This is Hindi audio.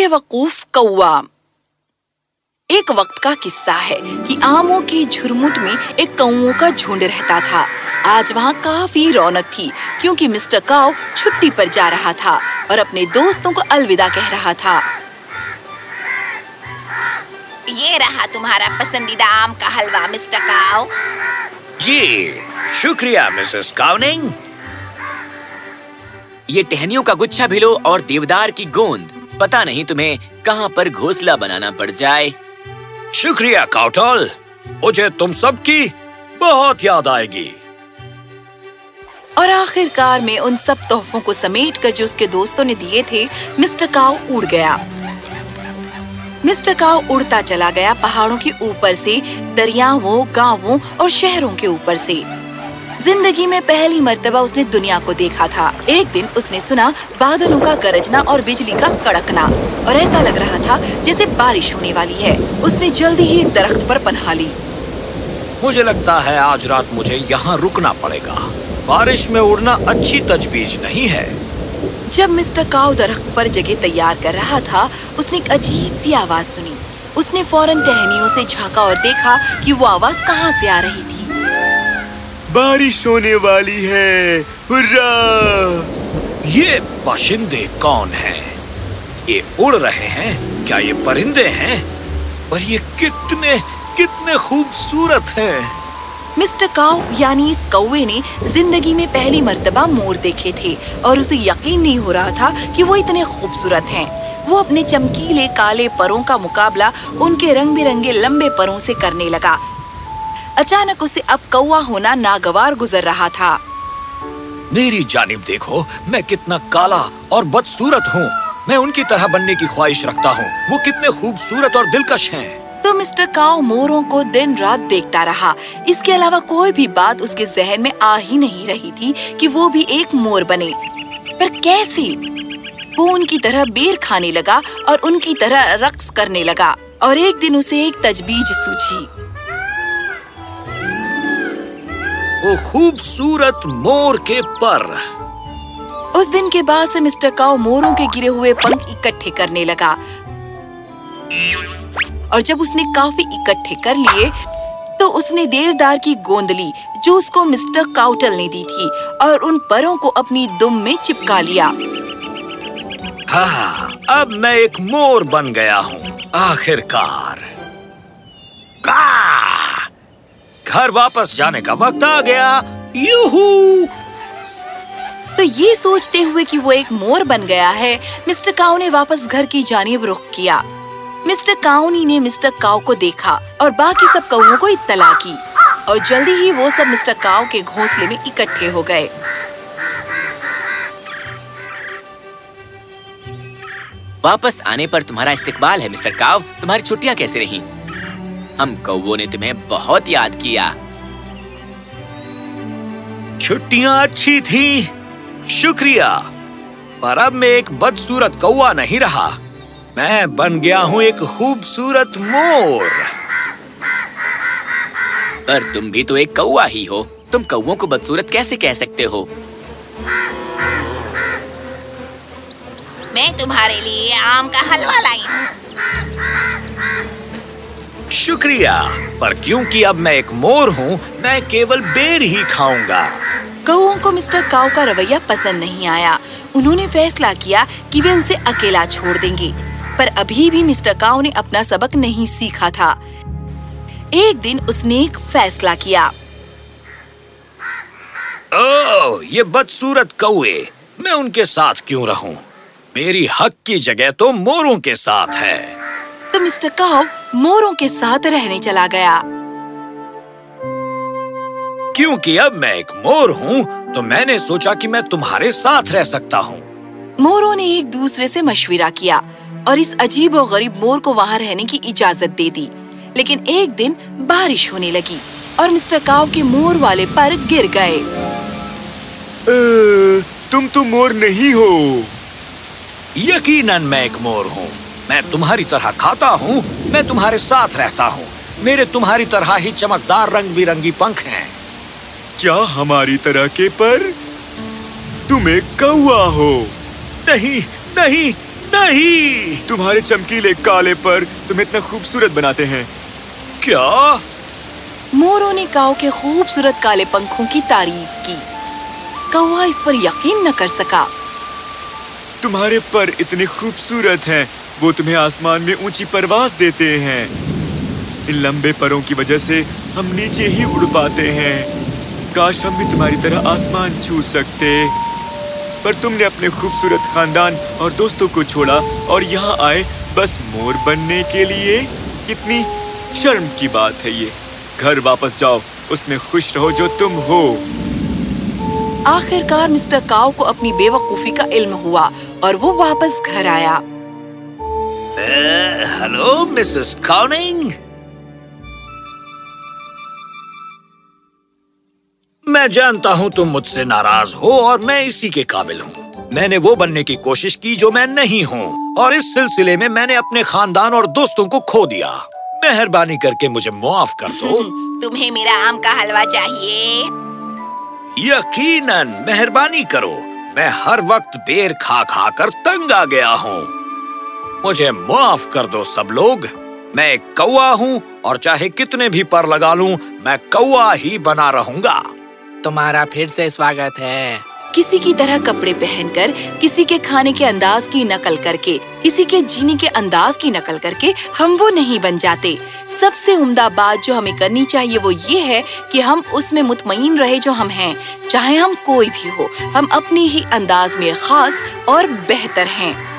बेवकूफ़ कौआ एक वक्त का किस्सा है कि आमों की झुरमुट में एक कौओं का झुंड रहता था। आज वहाँ काफ़ी रौनक थी क्योंकि मिस्टर काव छुट्टी पर जा रहा था और अपने दोस्तों को अलविदा कह रहा था। ये रहा तुम्हारा पसंदीदा आम का हलवा मिस्टर काव जी शुक्रिया मिसेस काउनिंग। ये टहनियों का गुच्छा भी लो और देवदार की गोंद। पता नहीं तुम्हें कहाँ पर घोंसला बनाना पड़ जाए। शुक्रिया काउटल मुझे तुम सबकी बहुत याद आएगी। और आखिरकार में उन सब तोहफों को समेट कर जो उसके दोस्तों ने दिए थे मिस्टर काउ उड़ गया। मिस्टर काउ उड़ता चला गया पहाड़ों के ऊपर से दरियाओं गाँवों और शहरों के ऊपर से। ज़िंदगी में पहली मर्तबा उसने दुनिया को देखा था। एक दिन उसने सुना बादलों का गरजना और बिजली का कड़कना। और ऐसा लग रहा था जैसे बारिश होने वाली है। उसने जल्दी ही एक दरख्त पर पनाह ली। मुझे लगता है आज रात मुझे यहाँ रुकना पड़ेगा। बारिश में उड़ना अच्छी तजवीज नहीं है। जब मिस्टर काव दरख्त पर जगह तैयार कर रहा था उसने एक अजीब सी आवाज़ सुनी। उसने फ़ौरन टहनियों से झांका और देखा कि वो आवाज़ कहाँ से आ रही थी। बारिश होने वाली है हुर्रा! ये बाशिंदे कौन हैं? ये उड़ रहे हैं क्या ये परिंदे हैं और ये कितने कितने खूबसूरत हैं मिस्टर काउ यानी इस कौवे ने ज़िंदगी में पहली मर्तबा मोर देखे थे और उसे यकीन नहीं हो रहा था कि वो इतने खूबसूरत हैं। वो अपने चमकीले काले परों का मुकाबला उनके रंग बिरंगे लंबे परों से करने लगा अचानक उसे अब कौवा होना नागवार गुजर रहा था। मेरी जानिब देखो मैं कितना काला और बदसूरत हूँ। मैं उनकी तरह बनने की ख्वाहिश रखता हूँ। वो कितने खूबसूरत और दिलकश हैं। तो मिस्टर काव मोरों को दिन रात देखता रहा। इसके अलावा कोई भी बात उसके जहन में आ ही नहीं रही थी कि वो भी एक मोर बने। पर कैसे? वो उनकी तरह बेर खाने लगा और उनकी तरह रक्स करने लगा और एक दिन उसे एक तजबीज सूझी। वो खूबसूरत मोर के पर। उस दिन के बाद से मिस्टर काव मोरों के गिरे हुए पंख इकट्ठे करने लगा। और जब उसने काफ़ी इकट्ठे कर लिए तो उसने देवदार की गोंद ली जो उसको मिस्टर काउटल ने दी थी और उन परों को अपनी दुम में चिपका लिया। हाँ अब मैं एक मोर बन गया हूँ आखिरकार। घर वापस जाने का वक्त आ गया। यूहू। तो ये सोचते हुए कि वो एक मोर बन गया है मिस्टर काउ ने वापस घर की जानिब रुख किया। मिस्टर काउनी ने मिस्टर काव को देखा और बाकी सब कौओं को इत्तला की और जल्दी ही वो सब मिस्टर काव के घोंसले में इकट्ठे हो गए। वापस आने पर तुम्हारा इस्तकबाल है मिस्टर काव तुम्हारी छुट्टियाँ कैसे रही? हम कौवों ने तुम्हें बहुत याद किया। छुट्टियाँ अच्छी थी। शुक्रिया। पर अब मैं एक बदसूरत कौवा नहीं रहा। मैं बन गया हूँ एक खूबसूरत मोर। पर तुम भी तो एक कौवा ही हो। तुम कौवों को बदसूरत कैसे कह सकते हो? मैं तुम्हारे लिए आम का हलवा लाई हूँ। शुक्रिया। पर क्योंकि अब मैं एक मोर हूँ मैं केवल बेर ही खाऊँगा। कौओं को मिस्टर काव का रवैया पसंद नहीं आया। उन्होंने फैसला किया कि वे उसे अकेला छोड़ देंगे। पर अभी भी मिस्टर काव ने अपना सबक नहीं सीखा था। एक दिन उसने एक फैसला किया। ओह, ये बदसूरत कौए मैं उनके साथ क्यों रहूँ? मेरी हक की जगह तो मोरों के साथ है। मिस्टर काव मोरों के साथ रहने चला गया। क्योंकि अब मैं एक मोर हूँ तो मैंने सोचा कि मैं तुम्हारे साथ रह सकता हूँ। मोरों ने एक दूसरे से मशविरा किया और इस अजीब और गरीब मोर को वहाँ रहने की इजाज़त दे दी। लेकिन एक दिन बारिश होने लगी और मिस्टर काव के मोर वाले पर गिर गए। ए, तुम तो मोर नहीं हो। यकीनन मैं एक मोर हूँ। मैं तुम्हारी तरह खाता हूँ मैं तुम्हारे साथ रहता हूँ। मेरे तुम्हारी तरह ही चमकदार रंग बिरंगी पंख हैं। क्या हमारी तरह के पर? तुम एक कौआ हो। नहीं नहीं नहीं। तुम्हारे चमकीले काले पर तुम्हें इतना खूबसूरत बनाते हैं। क्या? मोरों ने काऊ के खूबसूरत काले पंखों की तारीफ़ की। कौआ इस पर यकीन न कर सका। तुम्हारे पर इतने खूबसूरत हैं। वो तुम्हें आसमान में ऊँची परवाज देते हैं। इन लंबे परों की वजह से हम नीचे ही उड़ पाते हैं। काश हम भी तुम्हारी तरह आसमान छू सकते। पर तुमने अपने खूबसूरत खानदान और दोस्तों को छोड़ा और यहाँ आए बस मोर बनने के लिए? कितनी शर्म की बात है ये। घर वापस जाओ, उसमें खुश रहो जो तुम हो। आखिरकार मिस्टर काऊ को अपनी बेवकूफ़ी का इल्म हुआ और वो वापस घर आया। हेलो मिसेस कॉनिंग मैं जानता हूँ तुम मुझसे नाराज़ हो और मैं इसी के काबिल हूँ। मैंने वो बनने की कोशिश की जो मैं नहीं हूँ और इस सिलसिले में मैंने अपने खानदान और दोस्तों को खो दिया। मेहरबानी करके मुझे मुआफ कर दो। तुम्हें मेरा आम का हलवा चाहिए। यकीनन मेहरबानी करो। मैं हर वक्त बेर खा खा कर तंग आ गया हूँ। मुझे माफ़ कर दो सब लोग। मैं एक कौआ हूँ और चाहे कितने भी पर लगा लूँ मैं कौआ ही बना रहूँगा। तुम्हारा फिर से स्वागत है। किसी की तरह कपड़े पहनकर किसी के खाने के अंदाज की नकल करके किसी के जीने के अंदाज की नकल करके हम वो नहीं बन जाते। सबसे उम्दा बात जो हमें करनी चाहिए वो ये है कि हम उसमें मुतमईन रहे जो हम हैं। चाहे हम कोई भी हो हम अपने ही अंदाज में खास और बेहतर हैं।